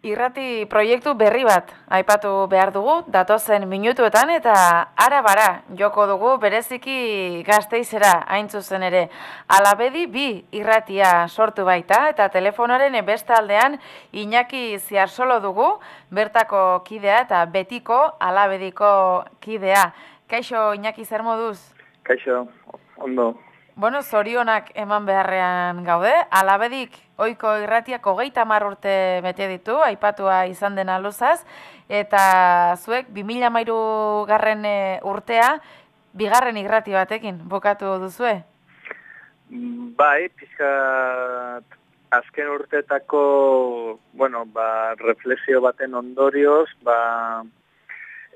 Irrati proiektu berri bat aipatu behar dugu datozen minutuetan eta arabara joko dugu bereziki gazteizera hain zuzen ere. Alabedi bi irratia sortu baita eta telefonaren bestaldean Iñaki Ziarsolo dugu bertako kidea eta betiko alabediko kidea. Kaixo Iñaki zer moduz? Kaixo, ondo. Bueno, zorionak eman beharrean gaude, alabedik oiko irratiak hogeita mar urte bete ditu, aipatua izan dena luzaz, eta zuek 2000 mairu garren eh, urtea, bigarren irrati batekin, bokatu duzue? Bai, pixkat azken urteetako, bueno, ba, reflexio baten ondorioz, ba,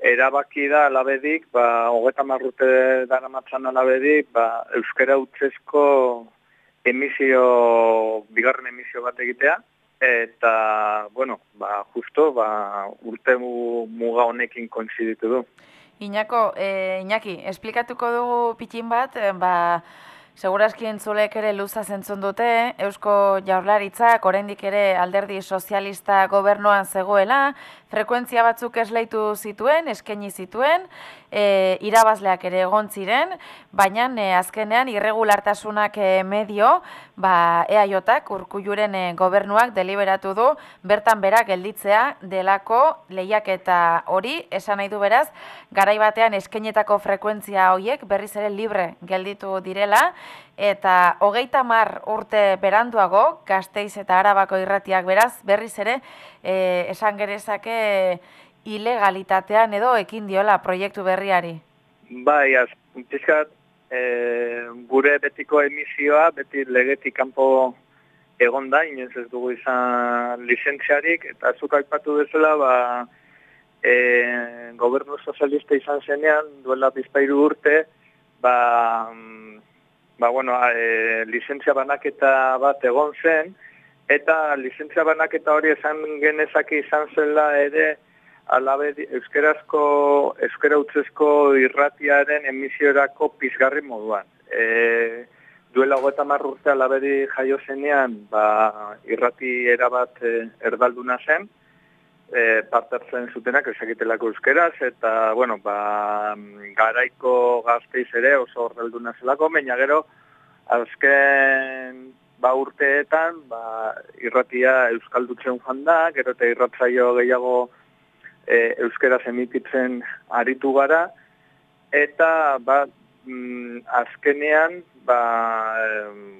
erabaki da alabedik, ba, hogeta marrute dara matzan alabedik, ba, euskera utzezko emisio, bigarren emisio bat egitea, eta, bueno, ba, justo, ba, urte muga honekin koinziditu du. Iñako, e, Iñaki, esplikatuko dugu pitin bat, eh, ba, Segurazki entzulek ere luza zentzun dute, Eusko Jaurlaritzak oraindik ere alderdi sozialista gobernuan zegoela, frekuentzia batzuk esleitu zituen, eskaini zituen, e, irabazleak ere egon ziren, baina e, azkenean irregulartasunak e, medio, ba, EAJak urkulluren e, gobernuak deliberatu du bertan bera gelditzea delako lehiak eta hori, esan nahi du beraz, garai batean eskainetako frekuentzia horiek berriz ere libre gelditu direla, eta hogeita mar urte beranduago, gazteiz eta arabako irratiak beraz, berriz ere, e, esan gerezake ilegalitatean edo ekin diola proiektu berriari. Bai, az, pizkat, e, gure betiko emisioa, beti legetik kanpo egon da, inoz ez dugu izan lizentziarik, eta zuk aipatu bezala, ba, e, gobernu sozialista izan zenean, duela bizpairu urte, ba, ba, bueno, e, lizentzia banaketa bat egon zen, eta lizentzia banaketa hori esan genezake izan zela ere alabe euskerazko, euskera utzezko irratiaren emisiorako pizgarri moduan. E, duela hogeta marrurte alabedi jaio zenean, ba, irrati erabat e, erdalduna zen, e, partartzen zutenak esakitelako euskeraz, eta, bueno, ba, garaiko gazteiz ere oso horrelduna zelako, baina gero, azken ba urteetan, ba, irratia euskaldutzen joan da, gero eta irratzaio gehiago e, euskera emititzen aritu gara, eta ba, mm, azkenean, ba,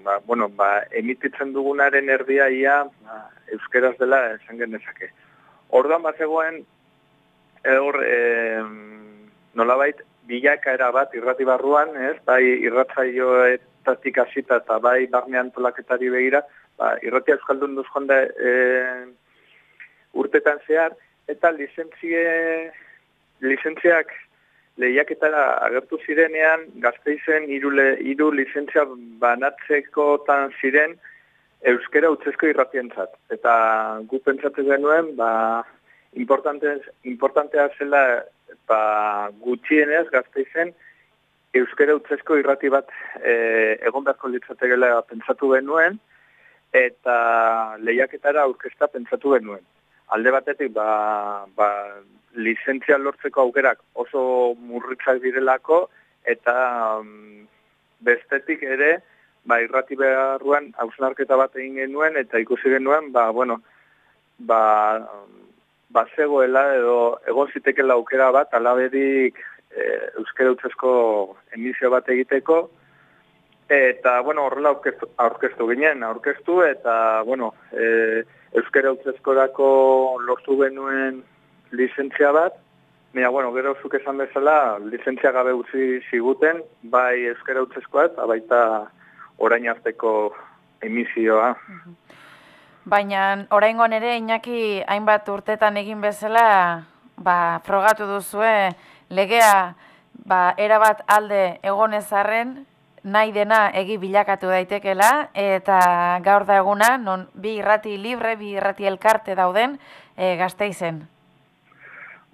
ba, bueno, ba, emititzen dugunaren erdia ia ba, euskeraz dela esan genezake. Orduan bat zegoen, hor, e, nolabait, bilakaera bat irrati barruan, ez, bai irratzaioetatik hasita eta bai barnean tolaketari begira, ba, irratia euskaldun duz jonda e, urtetan zehar, eta licentzie, licentziak lehiaketara agertu zirenean, gazteizen iru, iru licentzia banatzekotan ziren, euskera utzezko irratientzat. Eta gu pentsatu genuen, ba, importantea zela ba, gutxienez gazteizen euskera utzezko irrati bat e, egon beharko litzategela pentsatu genuen, eta lehiaketara aurkesta pentsatu genuen. Alde batetik, ba, ba, lizentzia lortzeko aukerak oso murritzak direlako, eta um, bestetik ere, ba, irrati beharruan hausnarketa bat egin genuen, eta ikusi genuen, ba, bueno, ba, ba zegoela edo egon zitekela aukera bat, alabedik e, euskera utzezko emisio bat egiteko, eta, bueno, horrela aurkeztu, aurkeztu ginen, aurkeztu, eta, bueno, e, euskera utzezko dako lortu genuen lizentzia bat, Mira, bueno, gero zuk esan bezala, lizentzia gabe utzi ziguten, bai euskera utzezkoa, baita orain arteko emisioa. Baina oraingoan ere Iñaki hainbat urtetan egin bezala, ba, frogatu duzue legea ba, erabat alde egonezarren nahi dena egi bilakatu daitekela eta gaur da eguna non bi irrati libre, bi irrati elkarte dauden e, gazteizen.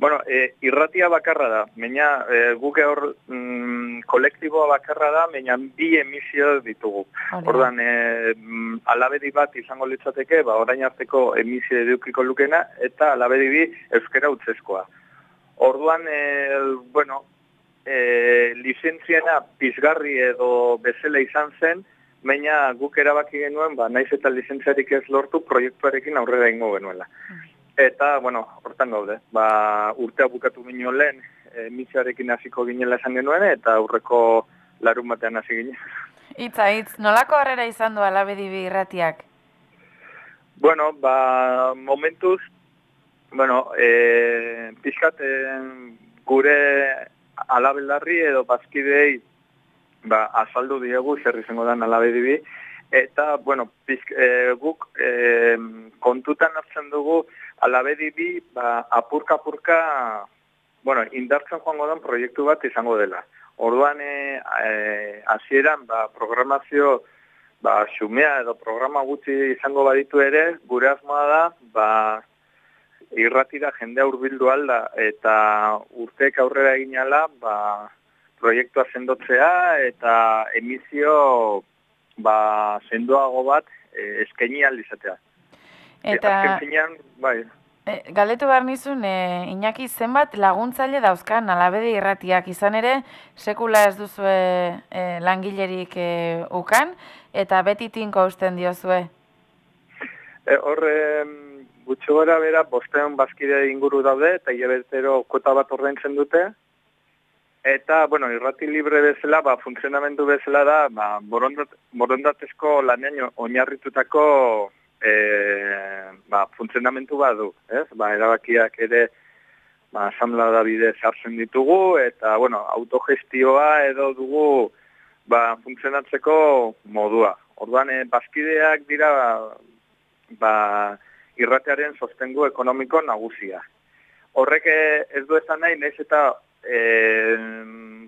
Bueno, e, irratia bakarra da, meina e, guke hor mm, kolektiboa bakarra da, meina bi emisio ditugu. Ordan e, alabedi bat izango litzateke, ba, orain arteko emisio edukiko lukena, eta alabedi bi euskera utzezkoa. Orduan, e, bueno, e, licentziena pizgarri edo bezala izan zen, Baina guk erabaki genuen, ba, naiz eta licentziarik ez lortu proiektuarekin aurrera ingo genuela. Mm. Eta, bueno, hortan gaude, ba, urtea bukatu ginen lehen, emisiarekin hasiko ginela esan genuen, eta aurreko larun batean hasi ginen. Itza, itz, nolako harrera izan du alabedi irratiak? Bueno, ba, momentuz, bueno, e, pixkat, e, gure alabeldarri edo bazkidei, ba, azaldu diegu, zer izango dan alabedi bi, eta, bueno, pizk, e, guk e, kontutan hartzen dugu, alabedi bi, ba, apurka-apurka, bueno, indartzen joango den proiektu bat izango dela. Orduan, e, e, azieran, ba, programazio, ba, xumea edo programa gutxi izango baditu ere, gure asmoa da, ba, irratira jendea urbildu alda, eta urteek aurrera eginala, ba, proiektua sendotzea, eta emisio, ba, sendoago bat, e, eskaini aldizatea. Eta... bai. E, galetu behar nizun, e, Iñaki zenbat laguntzaile dauzkan alabede irratiak izan ere, sekula ez duzu e, langilerik e, ukan, eta beti tinko usten diozue? E, horre, gutxo gara bera, bostean bazkide inguru daude, eta hilabetero kota bat ordaintzen dute, Eta, bueno, irrati libre bezala, ba, funtzionamendu bezala da, ba, borondat, borondatezko lanean oinarritutako e, ba, funtzionamentu bat du, ez? Ba, erabakiak ere ba, asamla da bide sartzen ditugu, eta, bueno, autogestioa edo dugu ba, funtzionatzeko modua. Orduan, e, bazkideak dira ba, irratearen sostengu ekonomiko nagusia. Horrek eh, ez du esan nahi, nahiz eta e,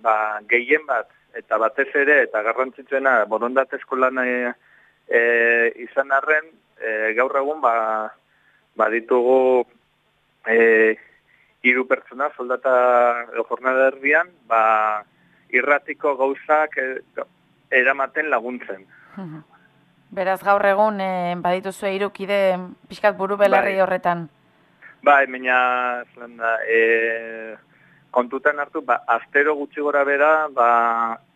ba, gehien bat, eta batez ere, eta garrantzitsuena, borondatezko lan e, izan arren, e, gaur egun ba, ba ditugu e, iru pertsona soldata jornada erdian, ba, irratiko gauzak e, eramaten laguntzen. Beraz gaur egun e, badituzu irukide pixkat buru belarri bai. horretan. Bai, meina, e, kontutan hartu, ba, astero gutxi gora bera, ba,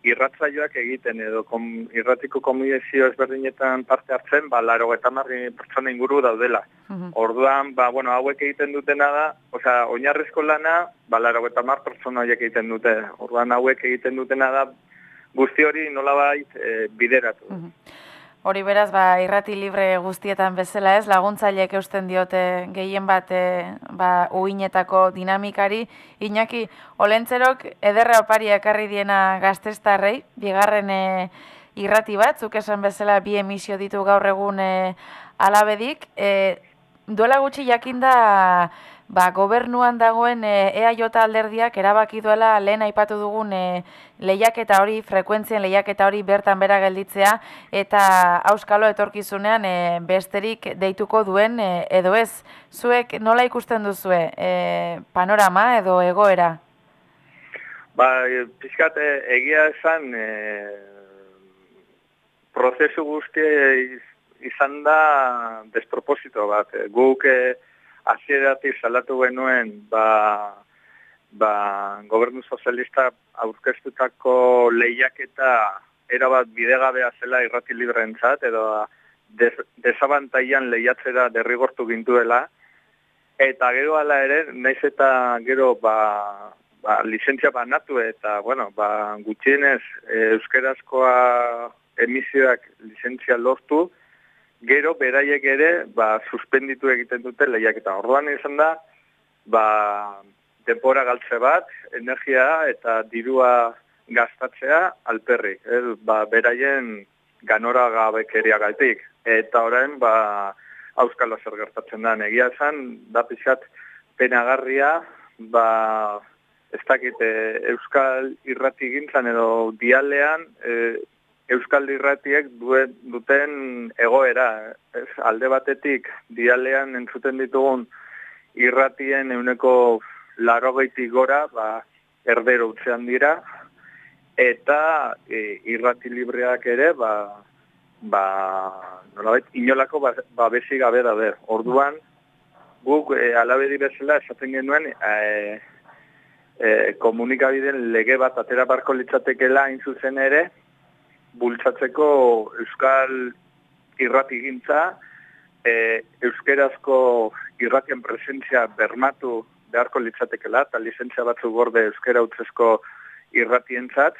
irratzaioak egiten edo kom, irratiko komunizio ezberdinetan parte hartzen, ba, laro eta marri pertsona inguru daudela. Mhm. Orduan, ba, bueno, hauek egiten dutena da, oza, oinarrizko lana, ba, laro eta mar pertsona hauek egiten dute. Orduan, hauek egiten dutena da, guzti hori nola bait e, bideratu. Mhm. Hori beraz, ba, irrati libre guztietan bezala ez, laguntzaileek eusten diote gehien bat e, ba, uinetako dinamikari. Iñaki, olentzerok ederra opari ekarri diena gaztestarrei, bigarren e, irrati bat, zuk esan bezala bi emisio ditu gaur egun e, alabedik. E, duela gutxi jakinda ba, gobernuan dagoen e, EAJ alderdiak erabaki duela lehen aipatu dugun e, lehiaketa hori, frekuentzien lehiaketa hori bertan bera gelditzea eta auskalo etorkizunean e, besterik deituko duen e, edo ez. Zuek nola ikusten duzue e, panorama edo egoera? Ba, pixkat egia esan e, prozesu guztia izan da desproposito bat. Guk e, hasieratik salatu genuen ba, ba, gobernu sozialista aurkeztutako lehiaketa erabat bidegabea zela irrati libreentzat edo des, desabantaian lehiatzera derrigortu gintuela. Eta gero ala ere naiz eta gero ba, ba, lizentzia banatu eta bueno, ba, gutxienez euskerazkoa emisioak lizentzia lortu gero beraiek ere ba, suspenditu egiten dute lehiak. Eta orduan izan da ba, tempora galtze bat, energia eta dirua gastatzea alperrik, ez, ba, beraien ganora gabekeria gaitik. Eta orain, ba, auskalo zer gertatzen da, egia esan, da pixat penagarria, ba, ez dakit, e, euskal irrati gintzan edo dialean, e, Euskal Irratiek duen, duten egoera. Ez, alde batetik dialean entzuten ditugun irratien euneko laro gora, ba, erdero utzean dira, eta e, irrati libreak ere, ba, ba, nolabait, inolako ba, babesi gabe da ber. Orduan, guk e, alabedi bezala esaten genuen, e, e, komunikabideen lege bat atera barko litzatekela hain zuzen ere, bultzatzeko euskal irrati gintza, e, euskerazko irratien presentzia bermatu beharko litzatekela, eta lizentzia batzu gorde euskera utzezko irratientzat,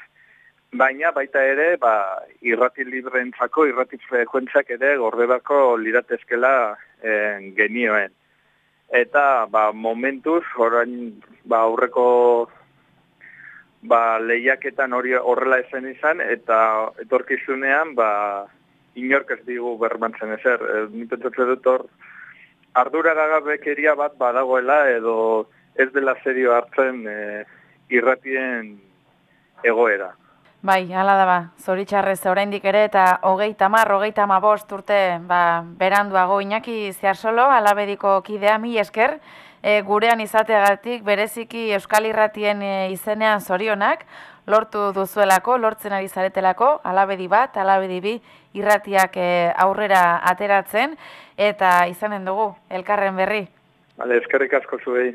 baina baita ere, ba, irrati libreentzako, irrati frekuentzak ere gordebako liratezkela e, genioen. Eta ba, momentuz, orain ba, aurreko ba, lehiaketan hori horrela ezen izan, eta etorkizunean ba, inork ez digu bermantzen ezer. E, Nipetzatzen dut hor, ardura gagabekeria bat badagoela edo ez dela serio hartzen e, irratien egoera. Bai, hala da ba, zoritxarrez oraindik ere eta hogei tamar, hogei tamabost urte ba, beranduago inaki zehar alabediko kidea mi esker, e, gurean izateagatik bereziki Euskal Irratien e, izenean zorionak, lortu duzuelako, lortzen ari zaretelako, alabedi bat, alabedi bi irratiak e, aurrera ateratzen, eta izanen dugu, elkarren berri. Vale, eskerrik asko zuei.